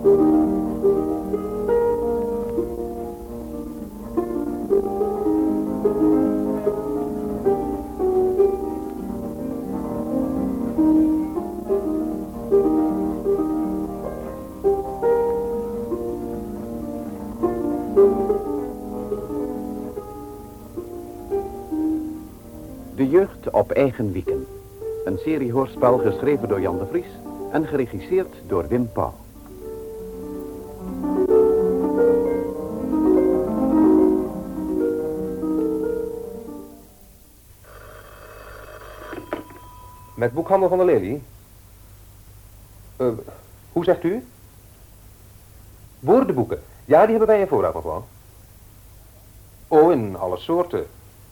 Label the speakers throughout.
Speaker 1: De jeugd op eigen wieken. Een serie hoorspel geschreven door Jan de Vries en geregisseerd door Wim Pauw.
Speaker 2: Met boekhandel van de Lelie? Eh, hoe zegt u? Woordenboeken. Ja, die hebben wij in voorraad nog wel. Oh, in alle soorten.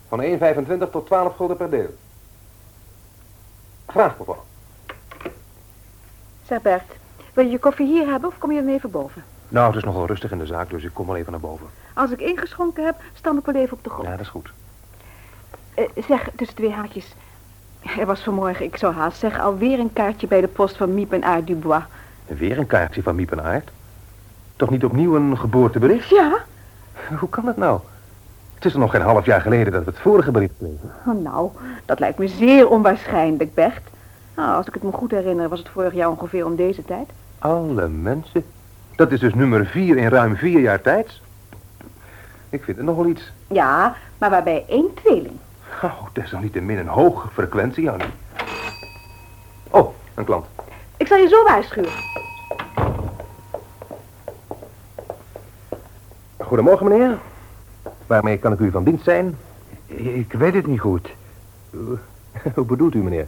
Speaker 2: Van 1,25 tot 12 gulden per deel. Graag, mevrouw.
Speaker 3: Zeg Bert, wil je je koffie hier hebben of kom je dan even boven?
Speaker 2: Nou, het is nogal rustig in de zaak, dus ik kom wel even naar boven.
Speaker 3: Als ik ingeschonken heb, stam ik wel even op de grond.
Speaker 2: Ja, dat is goed.
Speaker 3: Eh, zeg, tussen twee haakjes. Er was vanmorgen, ik zou haast zeggen, alweer een kaartje bij de post van Miep en Aard Dubois.
Speaker 2: Weer een kaartje van Miep en Aard? Toch niet opnieuw een geboortebericht?
Speaker 3: Ja?
Speaker 2: Hoe kan dat nou? Het is er nog geen half jaar geleden dat we het vorige bericht kregen.
Speaker 3: Oh, nou, dat lijkt me zeer onwaarschijnlijk, Bert. Nou, als ik het me goed herinner, was het vorig jaar ongeveer om deze tijd.
Speaker 2: Alle mensen. Dat is dus nummer vier in ruim vier jaar tijd. Ik vind het nogal iets.
Speaker 3: Ja, maar waarbij één tweeling.
Speaker 2: Oh, desalniettemin een hoge frequentie, Annie. Oh, een klant.
Speaker 3: Ik zal je zo waarschuwen.
Speaker 2: Goedemorgen, meneer. Waarmee kan ik u van dienst zijn?
Speaker 4: Ik weet het niet goed.
Speaker 2: Hoe bedoelt u, meneer?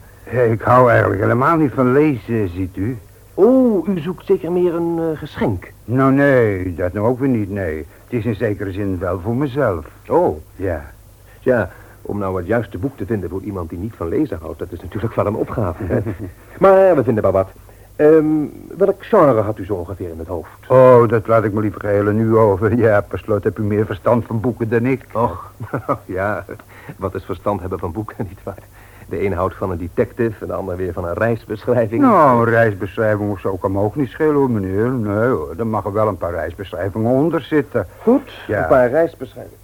Speaker 4: Ik hou eigenlijk helemaal niet van lezen, ziet u.
Speaker 2: Oh, u zoekt zeker meer een eh, geschenk.
Speaker 4: Nou, nee, dat nou ook weer niet, nee. Het is in zekere zin wel voor mezelf.
Speaker 2: Oh,
Speaker 4: Ja.
Speaker 2: ja. Om nou het juiste boek te vinden voor iemand die niet van lezen houdt, dat is natuurlijk wel een opgave. Hè? maar we vinden wel wat. Ehm, welk genre had u zo ongeveer in het hoofd?
Speaker 4: Oh, dat laat ik me liever geheel aan u over. Ja, per slot heb u meer verstand van boeken dan ik.
Speaker 2: Och, ja, wat is verstand hebben van boeken, nietwaar? De een houdt van een detective en de ander weer van een reisbeschrijving.
Speaker 4: Nou, een reisbeschrijving of zo kan me ook niet schelen, hoor, meneer. Nee, hoor, er mag er wel een paar reisbeschrijvingen onder zitten.
Speaker 2: Goed,
Speaker 4: Ja.
Speaker 2: een paar reisbeschrijvingen.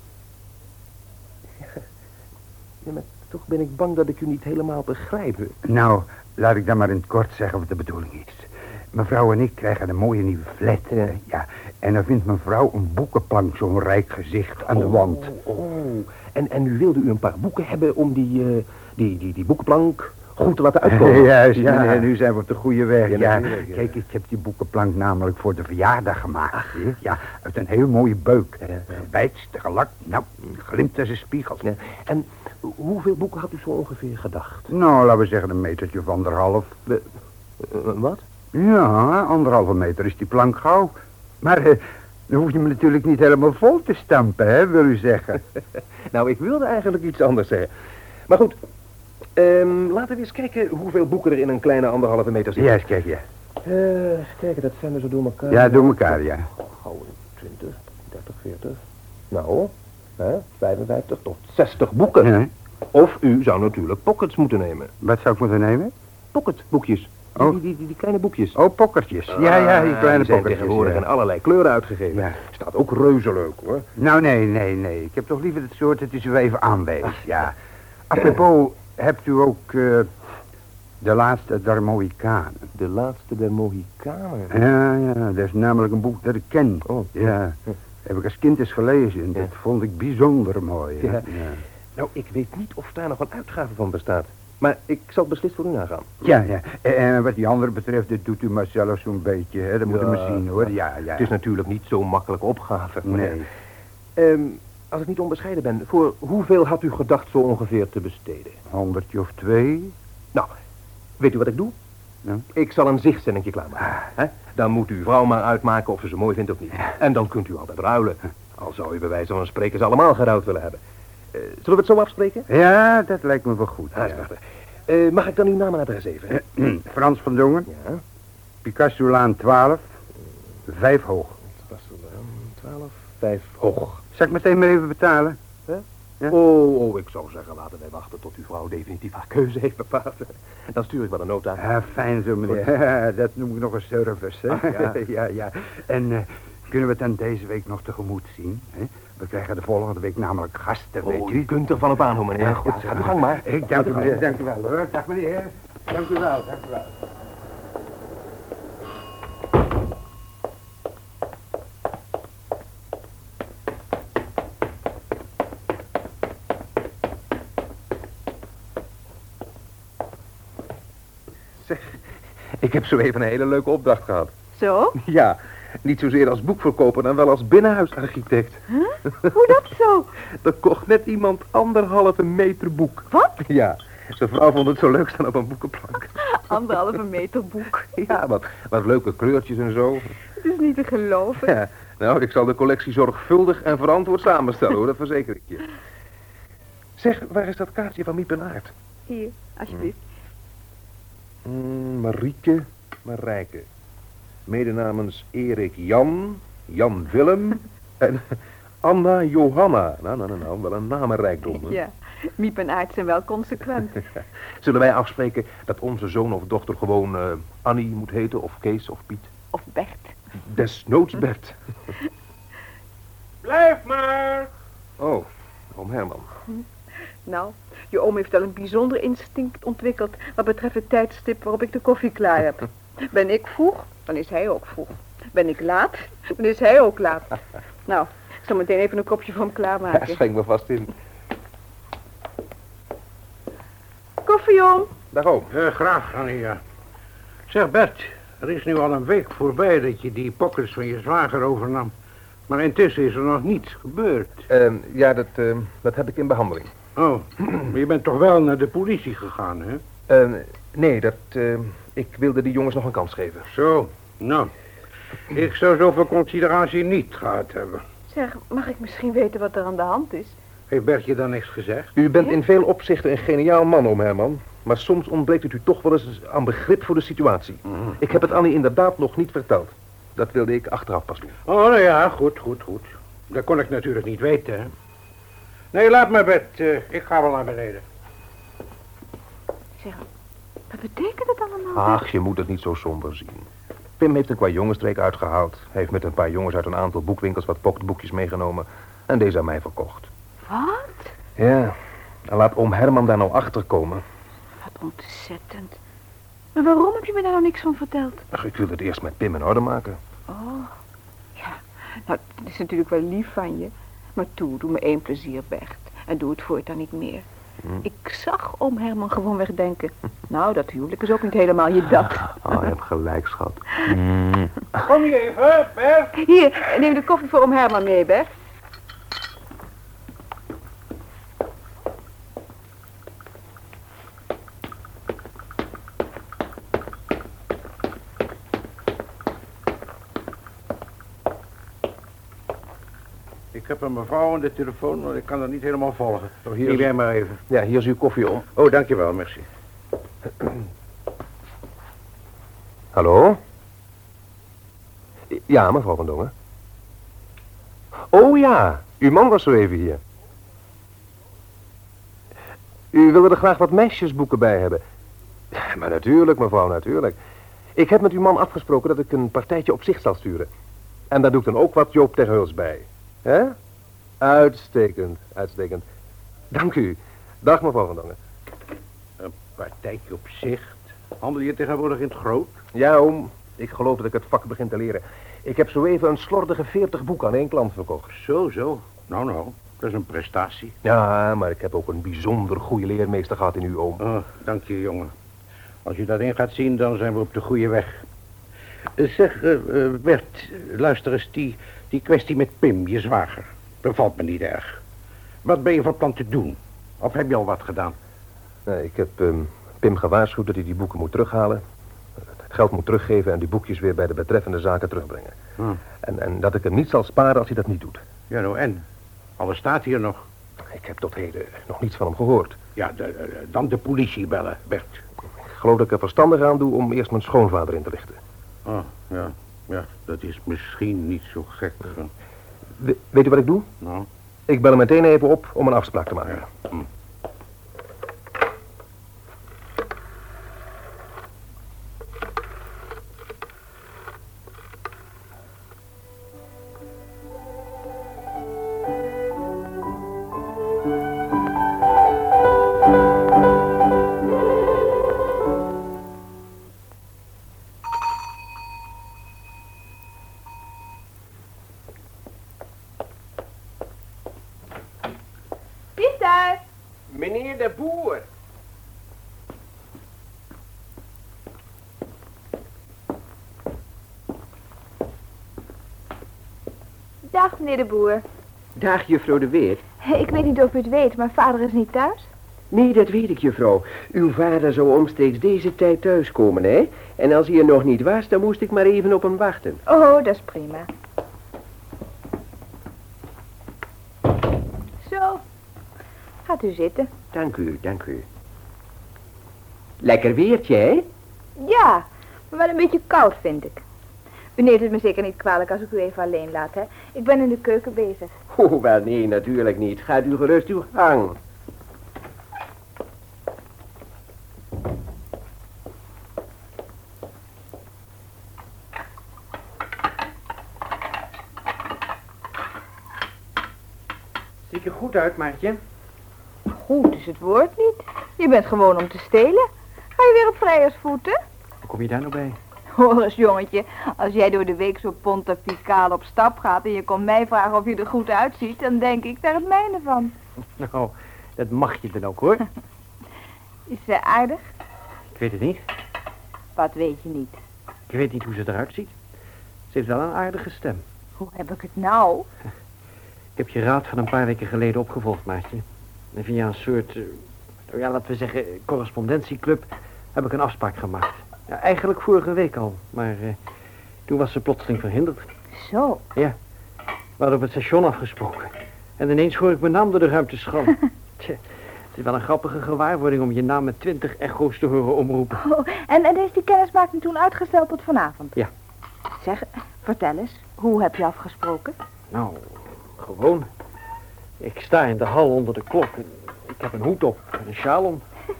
Speaker 2: Ja, maar toch ben ik bang dat ik u niet helemaal begrijp.
Speaker 4: Nou, laat ik dan maar in het kort zeggen wat de bedoeling is. Mevrouw en ik krijgen een mooie nieuwe flat.
Speaker 2: Ja.
Speaker 4: ja. En dan vindt mevrouw een boekenplank zo'n rijk gezicht aan de wand.
Speaker 2: Oh, oh. En, en nu wilde u een paar boeken hebben om die, eh, die, die, die boekenplank goed te laten uitkomen.
Speaker 4: Juist,
Speaker 2: ja.
Speaker 4: meneer, nu zijn we op de goede weg.
Speaker 2: Ja.
Speaker 4: Kijk, ik heb die boekenplank namelijk voor de verjaardag gemaakt. Ja, uit een heel mooie beuk.
Speaker 2: Ja,
Speaker 4: gelakt, nou, glimt als een spiegel.
Speaker 2: En hoeveel boeken had u zo ongeveer gedacht?
Speaker 4: Nou, laten we zeggen een metertje of anderhalf.
Speaker 2: Eh, wat?
Speaker 4: Ja, anderhalve meter is die plank gauw. Maar eh, dan hoef je me natuurlijk niet helemaal vol te stampen, hè, wil u zeggen.
Speaker 2: Nou, ik wilde eigenlijk iets anders zeggen. Maar goed, ehm, laten we eens kijken hoeveel boeken er in een kleine anderhalve meter zitten.
Speaker 4: Ja, eens kijk, ja.
Speaker 2: Eh, eens kijken, dat zijn we zo door elkaar.
Speaker 4: Ja, door elkaar, ja.
Speaker 2: Gauw 20, 30, 40. Nou, hè, 55 tot 60 boeken.
Speaker 4: Ja.
Speaker 2: Of u zou natuurlijk pockets moeten nemen.
Speaker 4: Wat zou ik moeten nemen?
Speaker 2: Pocketboekjes.
Speaker 4: Oh.
Speaker 2: Die, die, die, die kleine boekjes.
Speaker 4: Oh, pokkertjes. Ja, ja, die
Speaker 2: Ah,
Speaker 4: kleine
Speaker 2: zijn
Speaker 4: pokkertjes.
Speaker 2: tegenwoordig
Speaker 4: ja.
Speaker 2: in allerlei kleuren uitgegeven.
Speaker 4: Ja.
Speaker 2: Staat ook reuze leuk hoor.
Speaker 4: Nou, nee, nee, nee. Ik heb toch liever het soort dat u zo even aanwijst. Ja. Apropos, hebt u ook eh, de laatste der Mohikanen?
Speaker 2: De laatste der Mohikanen.
Speaker 4: Ja, ja, dat is namelijk een boek dat ik ken.
Speaker 2: Oh.
Speaker 4: Ja, heb ik als kind eens gelezen. en Dat
Speaker 2: Ja.
Speaker 4: vond ik bijzonder mooi. hè.
Speaker 2: Ja. Nou, ik weet niet of daar nog een uitgave van bestaat. Maar ik zal beslist voor u nagaan.
Speaker 4: Ja, ja. En, en wat die andere betreft, dat doet u maar zelf zo'n beetje. Hè. Dat moet u
Speaker 2: Ja.
Speaker 4: maar zien, hoor. Ja, ja.
Speaker 2: Het is natuurlijk niet zo'n makkelijke opgave.
Speaker 4: Nee.
Speaker 2: Ehm, als ik niet onbescheiden ben, voor hoeveel had u gedacht zo ongeveer te besteden?
Speaker 4: Honderdje of twee?
Speaker 2: Nou, weet u wat ik doe?
Speaker 4: Ja.
Speaker 2: Ik zal een zichtzennetje klaarmaken. Hè? Dan moet uw vrouw maar uitmaken of ze ze mooi vindt of niet. En dan kunt u altijd ruilen. Al zou u bij wijze van spreken ze allemaal geruild willen hebben. Eh, zullen we het zo afspreken?
Speaker 4: Ja, dat lijkt me wel goed.
Speaker 2: Ah,
Speaker 4: ja.
Speaker 2: prachtig. Eh, mag ik dan uw naam en adres even?
Speaker 4: Frans van Dongen,
Speaker 2: Ja.
Speaker 4: Picasso-laan 12, vijf hoog.
Speaker 2: Dat was ehm, 12, 5 hoog.
Speaker 4: Zal ik meteen maar even betalen? Ja?
Speaker 2: Oh, oh, ik zou zeggen, laten wij wachten tot uw vrouw definitief haar keuze heeft bepaald. Dan stuur ik wel een nota.
Speaker 4: Ja, fijn zo, meneer. Dat noem ik nog een service, hè?
Speaker 2: Ach, ja.
Speaker 4: ja, ja. En eh, kunnen we het dan deze week nog tegemoet zien? Hè? We krijgen de volgende week namelijk gasten, weet
Speaker 2: Oh,
Speaker 4: u.
Speaker 2: u kunt er van op aan, meneer. Goed, gaat uw gang maar.
Speaker 4: Ik dank u, meneer. Dank u wel, hoor. Dag, meneer. Dank u wel, dank u wel.
Speaker 2: Ik heb zo even een hele leuke opdracht gehad.
Speaker 3: Zo?
Speaker 2: Ja, niet zozeer als boekverkoper, dan wel als binnenhuisarchitect.
Speaker 3: Hoe dat zo?
Speaker 2: Er kocht net iemand anderhalve meter boek.
Speaker 3: Wat?
Speaker 2: Ja, zijn vrouw vond het zo leuk staan op een boekenplank.
Speaker 3: Anderhalve meter boek.
Speaker 2: Ja, wat, wat leuke kleurtjes en zo.
Speaker 3: Het is niet te geloven.
Speaker 2: Ja, nou, ik zal de collectie zorgvuldig en verantwoord samenstellen, hoor, dat verzeker ik je. Zeg, waar is dat kaartje van Miep en Aert?
Speaker 3: Hier, alsjeblieft.
Speaker 2: Mm, Marieke Marijke. Mede namens Erik Jan, Jan Willem en Anna Johanna. Nou, nou, nou, nou, wel een namenrijkdom. hè?
Speaker 3: Ja, Miep en Aard zijn wel consequent.
Speaker 2: Zullen wij afspreken dat onze zoon of dochter gewoon eh, Annie moet heten, of Kees, of Piet?
Speaker 3: Of Bert.
Speaker 2: Desnoods Bert.
Speaker 5: Blijf maar!
Speaker 2: Oh, oom Herman.
Speaker 3: Nou, je oom heeft wel een bijzonder instinct ontwikkeld wat betreft het tijdstip waarop ik de koffie klaar heb. Ben ik vroeg, dan is hij ook vroeg. Ben ik laat, dan is hij ook laat. Nou, ik zal meteen even een kopje voor hem
Speaker 2: Ja,
Speaker 3: klaarmaken.
Speaker 2: schenk me vast in.
Speaker 3: Koffie, oom.
Speaker 2: Dag oom.
Speaker 5: Eh, graag, Annia. Zeg Bert, er is nu al een week voorbij dat je die pockets van je zwager overnam. Maar intussen is er nog niets gebeurd.
Speaker 2: Ehm, ja, dat, ehm, dat heb ik in behandeling.
Speaker 5: Oh, maar je bent toch wel naar de politie gegaan, hè?
Speaker 2: Ehm, nee, dat, ehm, ik wilde die jongens nog een kans geven.
Speaker 5: Zo, nou. Ik zou zoveel consideratie niet gehad hebben.
Speaker 3: Zeg, mag ik misschien weten wat er aan de hand is?
Speaker 5: Heeft Bert je dan niks gezegd?
Speaker 2: U bent in veel opzichten een geniaal man, oom Herman. Maar soms ontbreekt het u toch wel eens aan begrip voor de situatie. Ik heb het Annie inderdaad nog niet verteld. Dat wilde ik achteraf pas doen.
Speaker 5: Oh, nou ja, goed, goed, goed. Dat kon ik natuurlijk niet weten, hè? Nee, laat maar, Bert. Eh, ik ga wel naar beneden.
Speaker 3: Zeg, wat betekent het allemaal?
Speaker 2: Ach, je moet het niet zo somber zien. Pim heeft een qua jongensstreek uitgehaald. Hij heeft met een paar jongens uit een aantal boekwinkels wat pocketboekjes meegenomen. En deze aan mij verkocht.
Speaker 3: Wat?
Speaker 2: Ja, en laat oom Herman daar nou achter komen.
Speaker 3: Wat ontzettend. Maar waarom heb je me daar nou niks van verteld?
Speaker 2: Ach, ik wilde het eerst met Pim in orde maken.
Speaker 3: Oh, ja. Nou, het is natuurlijk wel lief van je. Maar toe, doe me één plezier, Bert. En doe het voortaan niet meer. Ik zag oom Herman gewoon wegdenken. Nou, dat huwelijk is ook niet helemaal je dat.
Speaker 2: Oh, je hebt gelijk, schat.
Speaker 5: Kom je even, Bert?
Speaker 3: Hier, neem de koffie voor oom Herman mee, Bert.
Speaker 5: Ik heb een mevrouw aan de telefoon, maar ik kan dat niet helemaal volgen.
Speaker 2: Oh, hier
Speaker 5: Neem
Speaker 2: is-
Speaker 5: jij maar even.
Speaker 2: Ja, hier is uw koffie, oom.
Speaker 5: Oh, dankjewel, merci.
Speaker 2: Hallo? Ja, mevrouw van Dongen. Oh ja, uw man was zo even hier. U wilde er graag wat meisjesboeken bij hebben. Maar natuurlijk, mevrouw, natuurlijk. Ik heb met uw man afgesproken dat ik een partijtje op zich zal sturen. En daar doe ik dan ook wat Joop ter Huls bij. Hè? Uitstekend, uitstekend. Dank u. Dag, mevrouw van Dongen.
Speaker 5: Een partijtje op zicht. Handel je tegenwoordig in het groot?
Speaker 2: Ja, oom. Ik geloof dat ik het vak begin te leren. Ik heb zo even een slordige veertig boeken aan één klant verkocht.
Speaker 5: Zo, zo. Nou, nou. Dat is een prestatie.
Speaker 2: Ja, maar ik heb ook een bijzonder goede leermeester gehad in uw oom.
Speaker 5: Oh, dank je, jongen. Als je dat in gaat zien, dan zijn we op de goede weg. Eh, Zeg, eh, eh, Bert, luister eens, die, die kwestie met Pim, je zwager. Bevalt me niet erg. Wat ben je van plan te doen? Of heb je al wat gedaan?
Speaker 2: Nee, ik heb ehm, Pim gewaarschuwd dat hij die boeken moet terughalen. Het geld moet teruggeven en die boekjes weer bij de betreffende zaken terugbrengen.
Speaker 5: Hm.
Speaker 2: En, en dat ik hem niet zal sparen als hij dat niet doet.
Speaker 5: Ja, nou en? Alles staat hier nog.
Speaker 2: Ik heb tot heden nog niets van hem gehoord.
Speaker 5: Ja, de- de- dan de politie bellen, Bert.
Speaker 2: Ik geloof dat ik er verstandig aan doe om eerst mijn schoonvader in te lichten.
Speaker 5: Oh, ja. Ja, dat is misschien niet zo gek.
Speaker 2: Weet u wat ik doe?
Speaker 5: Nou,
Speaker 2: Ik bel hem meteen even op om een afspraak te maken.
Speaker 6: Pieter!
Speaker 2: Meneer de Boer.
Speaker 7: Dag, meneer de Boer.
Speaker 8: Dag, juffrouw de Weer.
Speaker 7: Ik weet niet of u het weet, maar vader is niet thuis.
Speaker 8: Nee, dat weet ik, juffrouw. Uw vader zou omstreeks deze tijd thuiskomen, hè? En als hij er nog niet was, dan moest ik maar even op hem wachten.
Speaker 7: Oh, dat is prima. Zo. Gaat u zitten.
Speaker 8: Dank u, dank u. Lekker weertje, hè?
Speaker 7: Ja, maar wel een beetje koud, vind ik. U neemt het me zeker niet kwalijk als ik u even alleen laat, hè? Ik ben in de keuken bezig.
Speaker 8: Oh, wel nee, natuurlijk niet. Gaat u gerust uw gang.
Speaker 9: Ziet er goed uit, Maartje.
Speaker 7: Goed is het woord niet. Je bent gewoon om te stelen. Ga je weer op vrijersvoeten?
Speaker 9: Hoe kom je daar nou bij?
Speaker 7: Hoor eens, jongetje, als jij door de week zo pontificaal op stap gaat en je komt mij vragen of je er goed uitziet, dan denk ik daar het mijne van.
Speaker 9: Nou, dat mag je dan ook, hoor.
Speaker 7: Is ze aardig?
Speaker 9: Ik weet het niet.
Speaker 7: Wat weet je niet?
Speaker 9: Ik weet niet hoe ze eruit ziet. Ze heeft wel een aardige stem.
Speaker 7: Hoe heb ik het nou?
Speaker 9: Ik heb je raad van een paar weken geleden opgevolgd, Maartje. En via een soort, nou ja, laten we zeggen, correspondentieclub heb ik een afspraak gemaakt. Ja, eigenlijk vorige week al, maar eh, toen was ze plotseling verhinderd.
Speaker 7: Zo.
Speaker 9: We hadden op het station afgesproken. En ineens hoor ik mijn naam door de ruimte schallen. Tja, het is wel een grappige gewaarwording om je naam met twintig echo's te horen omroepen.
Speaker 7: Oh, en, en is die kennismaking toen uitgesteld tot vanavond?
Speaker 9: Ja.
Speaker 7: Zeg, vertel eens, hoe heb je afgesproken?
Speaker 9: Nou, gewoon. Ik sta in de hal onder de klok. Ik heb een hoed op en een sjaal om.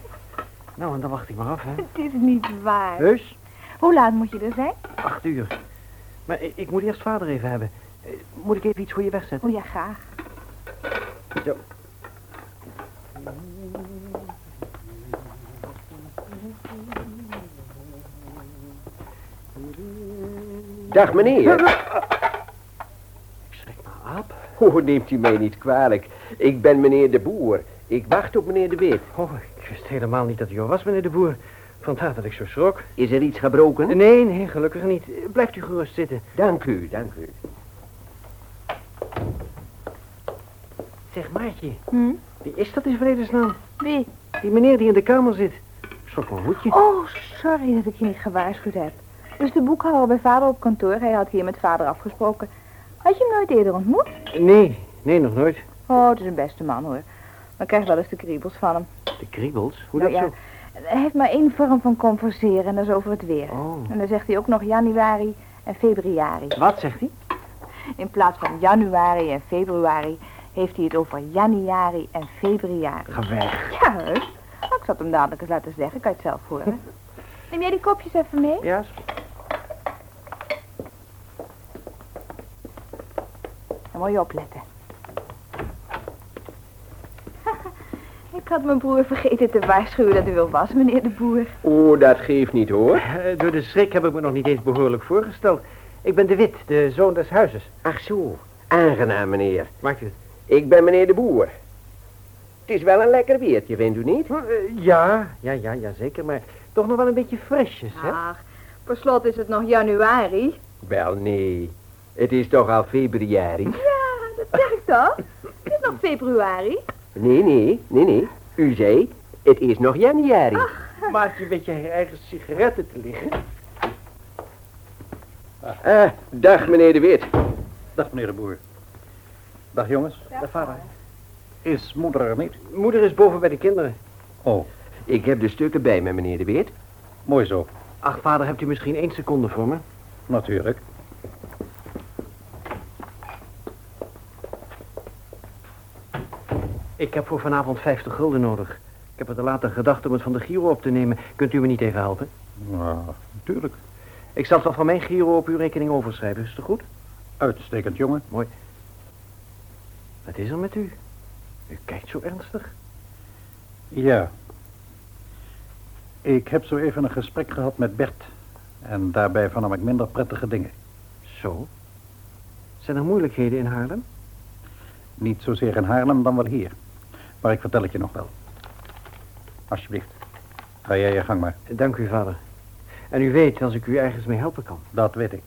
Speaker 9: Nou, en dan wacht ik maar af, hè.
Speaker 7: Het is niet waar.
Speaker 9: Heus?
Speaker 7: Hoe laat moet je er zijn?
Speaker 9: Acht uur. Maar ik, ik moet eerst vader even hebben. Eh, Moet ik even iets voor je wegzetten?
Speaker 7: Oh ja, graag.
Speaker 9: Zo.
Speaker 8: Dag, meneer.
Speaker 9: Aap.
Speaker 8: Oh, neemt u mij niet kwalijk. Ik ben meneer de Boer. Ik wacht op meneer de Wit.
Speaker 9: Oh, ik wist helemaal niet dat u was, meneer de Boer. Vandaar dat ik zo schrok.
Speaker 8: Is er iets gebroken?
Speaker 9: Nee, nee, gelukkig niet. Blijft u gerust zitten.
Speaker 8: Dank u, dank u.
Speaker 9: Zeg, Maartje,
Speaker 7: Hm?
Speaker 9: wie is dat in vredesnaam?
Speaker 7: Wie?
Speaker 9: Die meneer die in de kamer zit. Schrok mijn hoedje.
Speaker 7: Oh, sorry dat ik je niet gewaarschuwd heb. Dus de boekhouder bij vader op kantoor, hij had hier met vader afgesproken. Had je hem nooit eerder ontmoet?
Speaker 9: Nee, nee, nog nooit.
Speaker 7: Oh, het is een beste man hoor. Maar ik krijg wel eens de kriebels van hem.
Speaker 9: De kriebels? Hoe
Speaker 7: Nou
Speaker 9: dat
Speaker 7: ja, Hij heeft maar één vorm van converseren en dat is over het weer.
Speaker 9: zo? Oh.
Speaker 7: En dan zegt hij ook nog januari en februari.
Speaker 9: Wat zegt hij?
Speaker 7: In plaats van januari en februari heeft hij het over januari en februari.
Speaker 9: Ga weg.
Speaker 7: Ja, heus. Nou, ik zal het hem dadelijk eens laten zeggen, kan je het zelf horen. Neem jij die kopjes even mee?
Speaker 9: Ja, is goed.
Speaker 7: Dan moet je opletten. Ik had mijn broer vergeten te waarschuwen dat u wel was, meneer de boer.
Speaker 8: Oh, dat geeft niet hoor.
Speaker 9: Eh, door de schrik heb ik me nog niet eens behoorlijk voorgesteld. Ik ben de Wit, de zoon des huizes.
Speaker 8: Ach zo, aangenaam meneer.
Speaker 9: Maakt u het?
Speaker 8: Ik ben meneer de Boer. Het is wel een lekker weertje, vindt u niet?
Speaker 9: Eh, ja, ja, ja, ja, zeker. Maar toch nog wel een beetje fresjes, hè?
Speaker 7: Ach, per slot is het nog januari.
Speaker 8: Wel, nee. Het is toch al februari?
Speaker 7: Ja, dat zeg ik toch? Het is nog februari.
Speaker 8: Nee, nee, nee, nee. U zei, het is nog januari.
Speaker 9: Maak je een beetje je eigen sigaretten te liggen.
Speaker 8: Ah, dag meneer de Wit.
Speaker 10: Dag meneer de Boer. Dag jongens.
Speaker 9: Dag, vader.
Speaker 10: Is moeder er niet?
Speaker 9: Moeder is boven bij de kinderen.
Speaker 10: Oh,
Speaker 8: Ik heb de stukken bij me, meneer de Wit.
Speaker 10: mooi zo.
Speaker 9: Ach, vader, hebt u misschien één seconde voor me?
Speaker 10: Natuurlijk.
Speaker 9: Ik heb voor vanavond 50 gulden nodig. Ik heb het er later gedacht om het van de Giro op te nemen. Kunt u me niet even helpen?
Speaker 10: Nou, natuurlijk.
Speaker 9: Ik zal het wel van mijn Giro op uw rekening overschrijven. Is het goed?
Speaker 10: Uitstekend, jongen.
Speaker 9: Mooi. Wat is er met u? U kijkt zo ernstig.
Speaker 10: Ja. Ik heb zo even een gesprek gehad met Bert. En daarbij vernam ik minder prettige dingen.
Speaker 9: Zo? Zijn er moeilijkheden in Haarlem?
Speaker 10: Niet zozeer in Haarlem dan wel hier. Maar ik vertel het je nog wel. Alsjeblieft. Ga jij je gang maar.
Speaker 9: Dank u, vader. En u weet als ik u ergens mee helpen kan.
Speaker 10: Dat weet ik.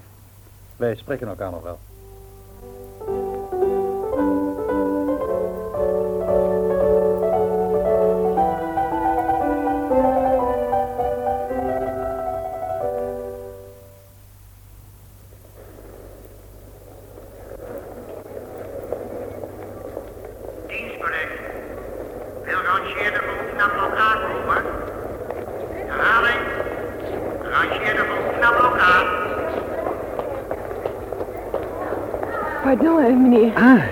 Speaker 10: Wij spreken elkaar nog wel.
Speaker 3: Pardon, meneer.
Speaker 9: Ah,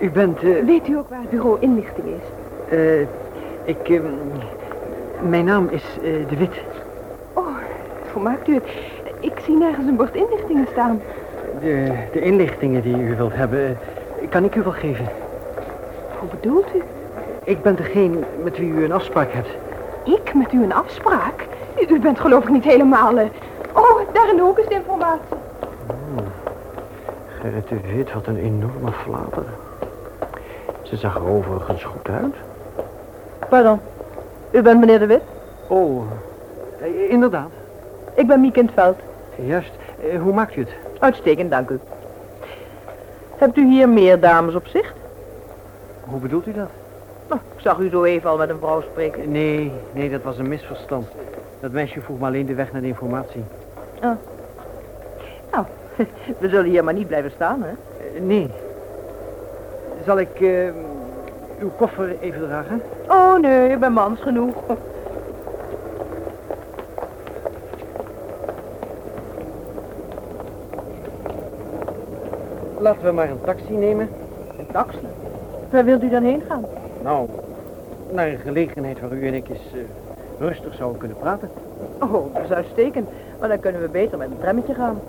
Speaker 9: u bent... eh,
Speaker 3: Weet u ook waar het bureau inlichting is?
Speaker 9: eh, ik... ehm, mijn naam is eh, De Wit.
Speaker 3: Oh, hoe maakt u het? Ik zie nergens een bord inlichtingen staan.
Speaker 9: De, de inlichtingen die u wilt hebben, eh, kan ik u wel geven.
Speaker 3: Hoe bedoelt u?
Speaker 9: Ik ben degene met wie u een afspraak hebt.
Speaker 3: Ik met u een afspraak? U, u bent geloof ik niet helemaal... Oh, daarin ook is de informatie.
Speaker 9: Gerrit de Wit, wat een enorme flater. Ze zag er overigens goed uit.
Speaker 11: Pardon. U bent meneer De Wit?
Speaker 9: Oh, eh, inderdaad.
Speaker 11: Ik ben Miek in het veld.
Speaker 9: Juist. Eh, hoe maakt u het?
Speaker 11: Uitstekend, dank u. Hebt u hier meer dames op zicht?
Speaker 9: Hoe bedoelt u dat?
Speaker 11: Nou, ik zag u zo even al met een vrouw spreken.
Speaker 9: Nee, nee, dat was een misverstand. Dat meisje vroeg me alleen de weg naar de informatie.
Speaker 11: Nou, we zullen hier maar niet blijven staan, hè?
Speaker 9: Eh, nee. Zal ik eh, uw koffer even dragen?
Speaker 11: Oh nee, ik ben mans genoeg.
Speaker 9: Laten we maar een taxi nemen.
Speaker 11: Een taxi? Waar wilt u dan heen gaan?
Speaker 9: Nou, naar een gelegenheid waar u en ik eens eh, rustig zouden kunnen praten.
Speaker 11: Oh, dat is uitstekend. Maar dan kunnen we beter met een trammetje gaan.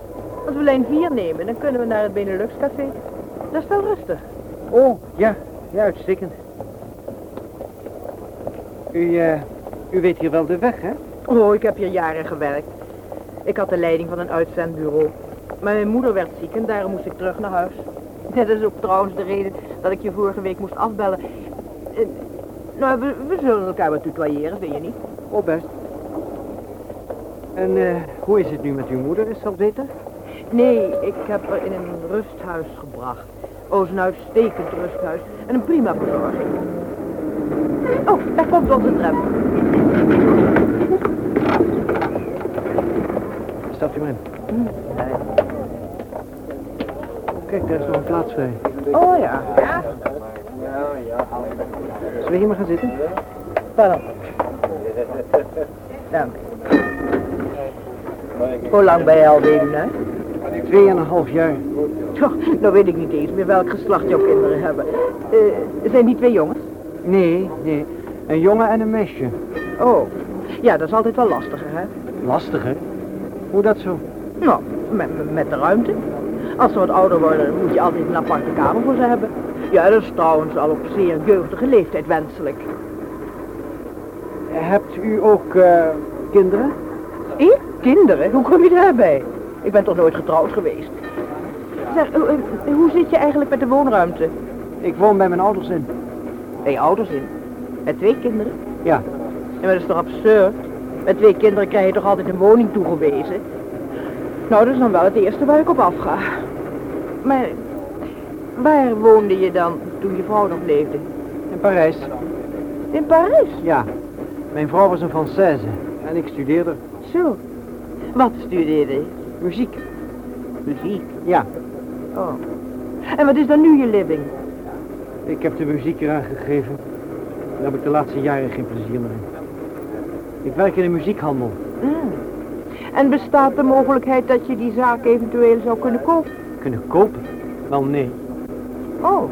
Speaker 11: Als we lijn 4 nemen, dan kunnen we naar het Benelux Café. Dat is wel rustig.
Speaker 9: Oh, ja. Ja, uitstekend. U, eh, u weet hier wel de weg, hè?
Speaker 11: Oh, ik heb hier jaren gewerkt. Ik had de leiding van een uitzendbureau. Maar mijn moeder werd ziek en daarom moest ik terug naar huis. Dat is ook trouwens de reden dat ik je vorige week moest afbellen. Eh, nou, we, we zullen elkaar wat tutoyeren, vind je niet?
Speaker 9: Oh, best. En eh, hoe is het nu met uw moeder? Is dat beter?
Speaker 11: Nee, ik heb haar in een rusthuis gebracht. Oh, een uitstekend rusthuis. En een prima bezorging. Oh, daar komt onze tram.
Speaker 9: Stapt u maar in. Kijk, daar is nog een plaats vrij.
Speaker 11: Oh ja. Ja?
Speaker 9: Zullen we hier maar gaan zitten?
Speaker 11: Pardon. Dank. Hoe lang ben je al weduwnaar?
Speaker 9: Twee en een half jaar.
Speaker 11: Tjoh, nou weet ik niet eens meer welk geslacht jouw kinderen hebben. Eh, zijn die twee jongens?
Speaker 9: Nee, nee. Een jongen en een meisje.
Speaker 11: Oh, ja, dat is altijd wel lastiger, hè?
Speaker 9: Lastiger. Hoe dat zo?
Speaker 11: Nou, met, met de ruimte. Als ze wat ouder worden, moet je altijd een aparte kamer voor ze hebben. Ja, dat is trouwens al op zeer jeugdige leeftijd wenselijk.
Speaker 9: Hebt u ook eh, kinderen?
Speaker 11: Ik? Kinderen? Hoe kom je daarbij? Ik ben toch nooit getrouwd geweest. Zeg, eh, hoe zit je eigenlijk met de woonruimte?
Speaker 9: Ik woon bij mijn ouders in.
Speaker 11: Bij je ouders in? Met twee kinderen?
Speaker 9: Ja.
Speaker 11: Ja, maar dat is toch absurd? Met twee kinderen krijg je toch altijd een woning toegewezen? Nou, dat is dan wel het eerste waar ik op afga. Maar waar woonde je dan toen je vrouw nog leefde?
Speaker 9: In Parijs.
Speaker 11: In Parijs?
Speaker 9: Ja. Mijn vrouw was een Française. En ik studeerde
Speaker 11: Zo. Wat studeerde je?
Speaker 9: Muziek.
Speaker 11: Muziek.
Speaker 9: Ja.
Speaker 11: Oh. En wat is dan nu je living?
Speaker 9: Ik heb de muziek eraan gegeven. Daar heb ik de laatste jaren geen plezier meer in. Ik werk in een muziekhandel.
Speaker 11: Mm. En bestaat de mogelijkheid dat je die zaak eventueel zou kunnen kopen?
Speaker 9: Kunnen kopen? Wel nee.
Speaker 11: Oh.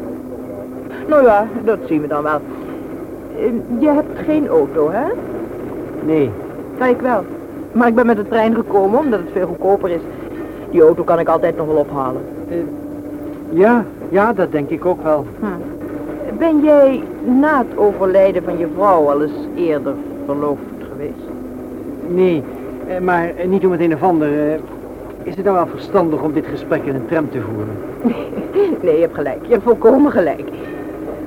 Speaker 11: Nou ja, dat zien we dan wel. Eh, je hebt geen auto, hè?
Speaker 9: Nee.
Speaker 11: Ja, ik wel. Maar ik ben met de trein gekomen omdat het veel goedkoper is. Die auto kan ik altijd nog wel ophalen.
Speaker 9: Eh, ja, ja, dat denk ik ook wel.
Speaker 11: Hm. Ben jij na het overlijden van je vrouw al eens eerder verloofd geweest?
Speaker 9: Nee, eh, maar eh, niet om het een of ander. is het nou wel verstandig om dit gesprek in een tram te voeren?
Speaker 11: Nee, je hebt gelijk. Je hebt volkomen gelijk.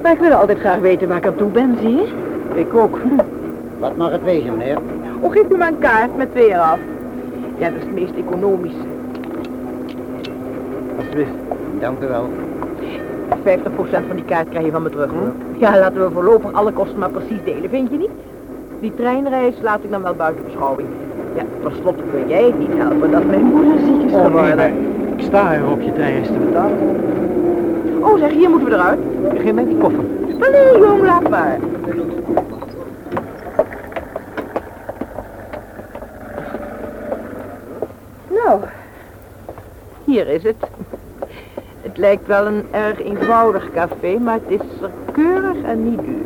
Speaker 11: Maar ik wil altijd graag weten waar ik aan toe ben, zie je?
Speaker 9: Ik ook.
Speaker 5: Wat mag het wezen, meneer?
Speaker 11: Oh, geef u maar een kaart met twee eraf. Ja, dat is het meest economische.
Speaker 9: Alsjeblieft.
Speaker 5: Dank u wel.
Speaker 11: 50% van die kaart krijg je van me terug, hoor. Ja, laten we voorlopig alle kosten maar precies delen, vind je niet? Die treinreis laat ik dan wel buiten beschouwing. Ja, tenslotte kun jij het niet helpen dat mijn moeder ziek is
Speaker 9: Oh, nee,
Speaker 11: geworden.
Speaker 9: ik sta er op je treinreis te betalen.
Speaker 11: Oh, zeg, hier moeten we eruit.
Speaker 9: Geef mij die koffer.
Speaker 11: Maar nee, jong, laat maar. Hier is het. Het lijkt wel een erg eenvoudig café, maar het is er keurig en niet duur.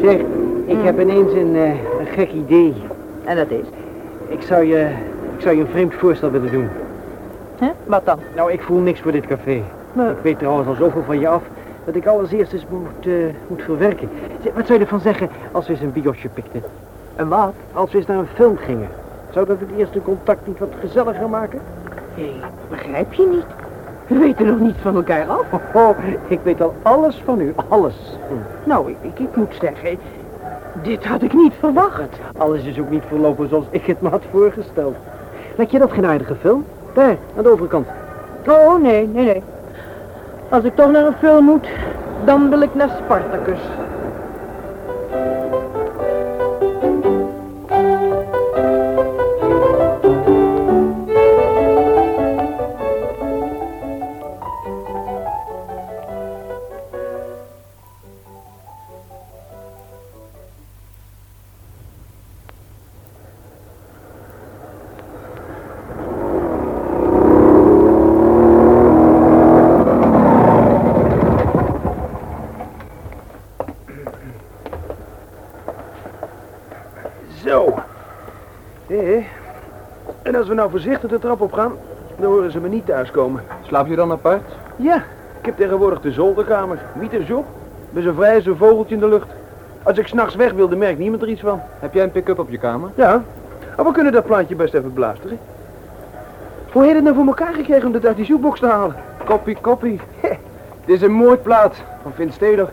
Speaker 9: Zeg, ik heb ineens een, eh, een gek idee.
Speaker 11: En dat is?
Speaker 9: Ik zou je, ik zou je een vreemd voorstel willen doen.
Speaker 11: Hè? Wat dan?
Speaker 9: Nou, ik voel niks voor dit café.
Speaker 11: Nee.
Speaker 9: Ik weet trouwens al zoveel van je af dat ik alles eerst eens moet, eh, moet verwerken. Zeg, wat zou je ervan zeggen als we eens een biosje pikten?
Speaker 11: En wat?
Speaker 9: Als we eens naar een film gingen. Zou dat het eerste contact niet wat gezelliger maken?
Speaker 11: Hé, begrijp je niet? We weten nog niet van elkaar af.
Speaker 9: Oh, ik weet al alles van u, alles.
Speaker 11: Nou, ik, ik, ik moet zeggen, dit had ik niet verwacht.
Speaker 9: Alles is ook niet verlopen zoals ik het me had voorgesteld. Lijkt je dat geen aardige film? Daar, aan de overkant.
Speaker 11: Oh, nee, nee, nee. Als ik toch naar een film moet, dan wil ik naar Spartacus.
Speaker 12: We nou voorzichtig de trap op gaan, dan horen ze me niet thuiskomen.
Speaker 13: Slaap je dan apart?
Speaker 12: Ja, ik heb tegenwoordig de zolderkamer. Niet een job. Ben zo vrij als een vogeltje in de lucht. Als ik s'nachts weg wil, dan merkt niemand er iets van.
Speaker 13: Heb jij een pick-up op je kamer?
Speaker 12: Ja, maar we kunnen dat plantje best even blasteren. Hoe heet het nou voor elkaar gekregen om dat uit die zoekbox te halen?
Speaker 13: Koppie, koppie. Dit is een moordplaat van Vince Taylor.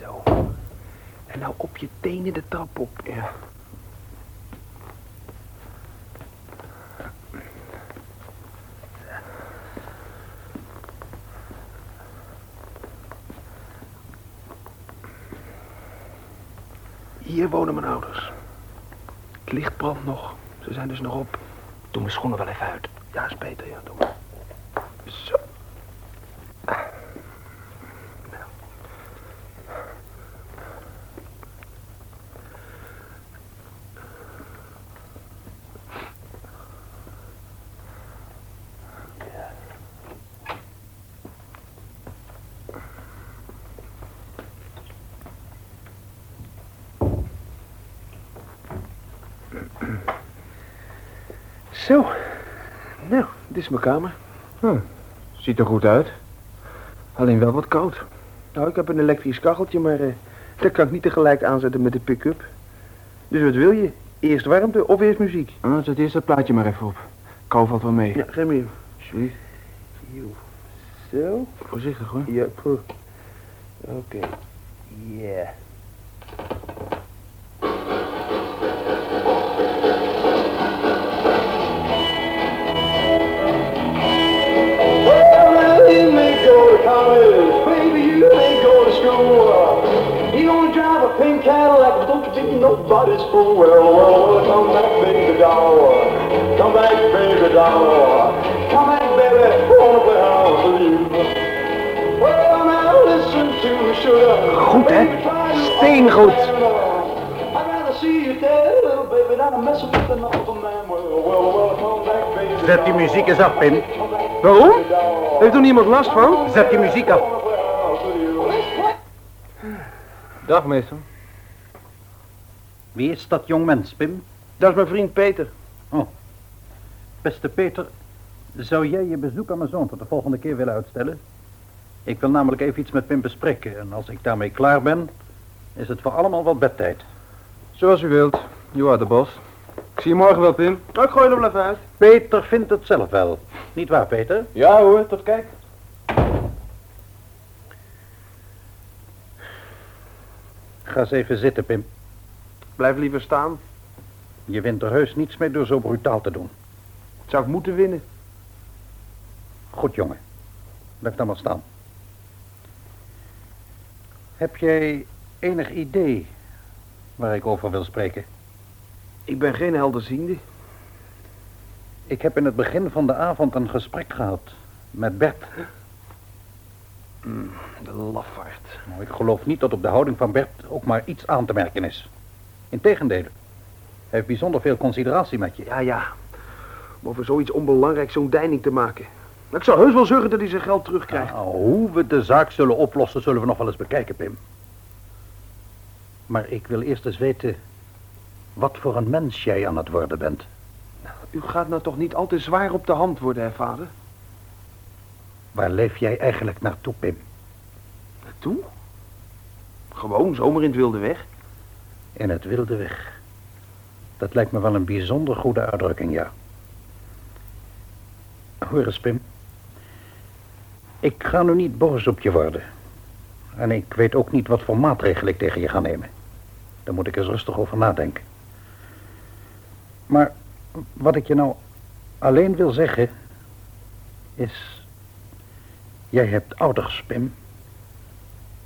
Speaker 12: Zo. En nou op je de trap op. Ja. Hier wonen mijn ouders. Het licht brandt nog. Ze zijn dus nog op. Doe mijn schoenen wel even uit. Ja, is beter, ja. Doe maar. Zo. Zo. Nou, dit is mijn kamer.
Speaker 13: Ziet er goed uit. Alleen wel wat koud.
Speaker 12: Nou, ik heb een elektrisch kacheltje, maar eh, dat kan ik niet tegelijk aanzetten met de pick-up. Dus wat wil je? Eerst warmte of eerst muziek?
Speaker 13: Ah, zet eerst dat plaatje maar even op. Kou valt wel mee.
Speaker 12: Ja, geen meer.
Speaker 13: Alsjeblieft.
Speaker 12: Zo.
Speaker 13: Voorzichtig hoor.
Speaker 12: Ja. Oké. Yeah.
Speaker 14: Cadillac, but don't you think nobody's fool? Well, well, well, come back, baby doll. Come back, baby doll. Come back, baby, I wanna play house with you. Well, now listen to sugar.
Speaker 12: Goed, hè? Steengoed.
Speaker 14: I'd rather see you dead, little baby, than messing with another man. Well, well, well, come back, baby
Speaker 10: Zet die muziek eens af, Pim.
Speaker 12: Waarom? Heeft er niemand last van?
Speaker 10: Zet je muziek af.
Speaker 12: Dag, meester.
Speaker 10: Wie is dat jong mens, Pim?
Speaker 12: Dat is mijn vriend Peter.
Speaker 10: Oh. Beste Peter, zou jij je bezoek aan mijn zoon tot de volgende keer willen uitstellen? Ik wil namelijk even iets met Pim bespreken. En als ik daarmee klaar ben, is het voor allemaal wat bedtijd.
Speaker 12: Zoals u wilt. You are the boss. Ik zie je morgen wel, Pim. Ik gooi er wel even uit.
Speaker 10: Peter vindt het zelf wel. Niet waar, Peter?
Speaker 12: Ja hoor, tot kijk.
Speaker 10: Ga eens even zitten, Pim.
Speaker 12: Blijf liever staan.
Speaker 10: Je wint er heus niets mee door zo brutaal te doen.
Speaker 12: Zou ik moeten winnen?
Speaker 10: Goed, jongen. Blijf dan maar staan. Heb jij enig idee waar ik over wil spreken?
Speaker 12: Ik ben geen helderziende.
Speaker 10: Ik heb in het begin van de avond een gesprek gehad met Bert.
Speaker 12: Hmm, de lafaard.
Speaker 10: Nou, ik geloof niet dat op de houding van Bert ook maar iets aan te merken is. Integendeel. Hij heeft bijzonder veel consideratie met je.
Speaker 12: Ja, ja. Om over zoiets onbelangrijks zo'n deining te maken. Ik zal heus wel zorgen dat hij zijn geld terugkrijgt.
Speaker 10: Nou, hoe we de zaak zullen oplossen, zullen we nog wel eens bekijken, Pim. Maar ik wil eerst eens weten wat voor een mens jij aan het worden bent.
Speaker 12: U gaat nou toch niet al te zwaar op de hand worden, hè, vader?
Speaker 10: Waar leef jij eigenlijk naartoe, Pim?
Speaker 12: Naartoe? Gewoon, zomaar in het wilde weg.
Speaker 10: In het wilde weg. Dat lijkt me wel een bijzonder goede uitdrukking, ja. Hoor eens, Pim. Ik ga nu niet boos op je worden. En ik weet ook niet wat voor maatregelen ik tegen je ga nemen. Daar moet ik eens rustig over nadenken. Maar wat ik je nou alleen wil zeggen... is... Jij hebt ouders, Pim.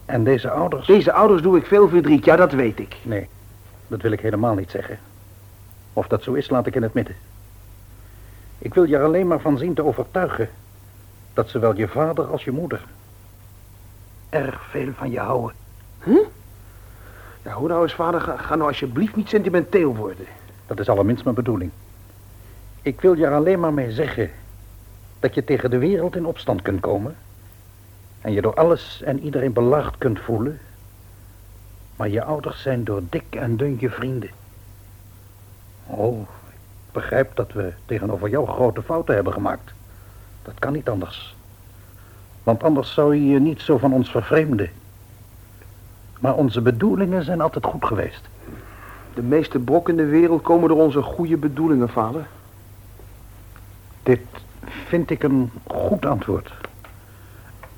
Speaker 10: En deze ouders...
Speaker 12: Deze ouders doe ik veel verdriet, ja, dat weet ik.
Speaker 10: Nee, dat wil ik helemaal niet zeggen. Of dat zo is, laat ik in het midden. Ik wil je er alleen maar van zien te overtuigen... dat zowel je vader als je moeder... erg veel van je houden.
Speaker 12: Huh? Ja, hoe nou eens, vader, ga, ga nou alsjeblieft niet sentimenteel worden.
Speaker 10: Dat is allerminst mijn bedoeling. Ik wil je er alleen maar mee zeggen... dat je tegen de wereld in opstand kunt komen... en je door alles en iedereen belaagd kunt voelen... maar je ouders zijn door dik en dun je vrienden. Oh, ik begrijp dat we tegenover jou grote fouten hebben gemaakt. Dat kan niet anders. Want anders zou je je niet zo van ons vervreemden. Maar onze bedoelingen zijn altijd goed geweest.
Speaker 12: De meeste brokken in de wereld komen door onze goede bedoelingen, vader.
Speaker 10: Dit vind ik een goed antwoord.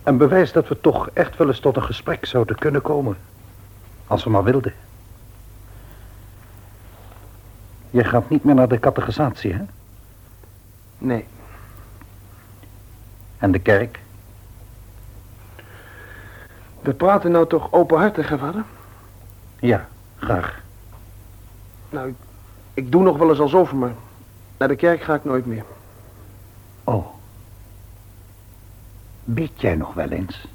Speaker 10: Een bewijs dat we toch echt wel eens tot een gesprek zouden kunnen komen. Als we maar wilden. Je gaat niet meer naar de catechisatie, hè?
Speaker 12: Nee.
Speaker 10: En de kerk?
Speaker 12: We praten nou toch openhartig, hè, vader?
Speaker 10: Ja, graag.
Speaker 12: Nou, ik, ik doe nog wel eens alsof, maar naar de kerk ga ik nooit meer.
Speaker 10: Oh. Bid jij nog wel eens?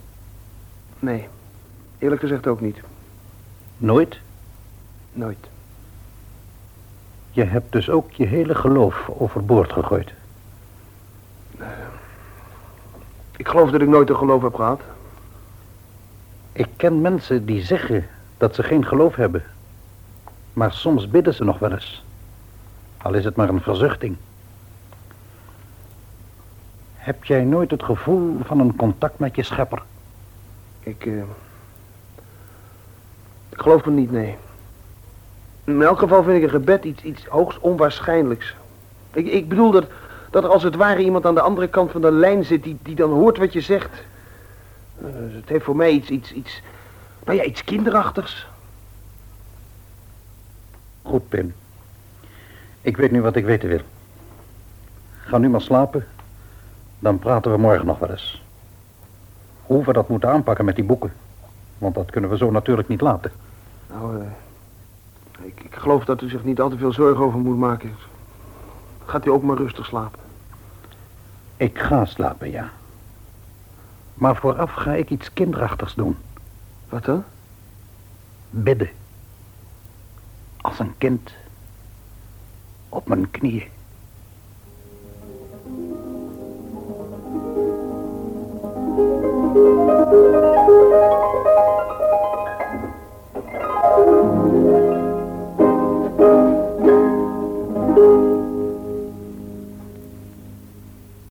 Speaker 12: Nee, eerlijk gezegd ook niet.
Speaker 10: Nooit?
Speaker 12: Nooit.
Speaker 10: Je hebt dus ook je hele geloof overboord gegooid.
Speaker 12: Ik geloof dat ik nooit een geloof heb gehad.
Speaker 10: Ik ken mensen die zeggen dat ze geen geloof hebben. Maar soms bidden ze nog wel eens. Al is het maar een verzuchting. Heb jij nooit het gevoel van een contact met je schepper?
Speaker 12: Ik, eh... Ik geloof het niet, nee. In elk geval vind ik een gebed iets, iets hoogst onwaarschijnlijks. Ik, ik bedoel dat, dat er als het ware iemand aan de andere kant van de lijn zit die, die dan hoort wat je zegt. Eh, het heeft voor mij iets, iets, iets, nou ja, iets kinderachtigs.
Speaker 10: Goed, Pim. Ik weet nu wat ik weten wil. Ga nu maar slapen. Dan praten we morgen nog wel eens. Hoe we dat moeten aanpakken met die boeken. Want dat kunnen we zo natuurlijk niet laten.
Speaker 12: Nou, eh, ik, ik geloof dat u zich niet al te veel zorgen over moet maken. Gaat u ook maar rustig slapen.
Speaker 10: Ik ga slapen, ja. Maar vooraf ga ik iets kinderachtigs doen.
Speaker 12: Wat dan?
Speaker 10: Bidden. Als een kind. Op mijn knieën.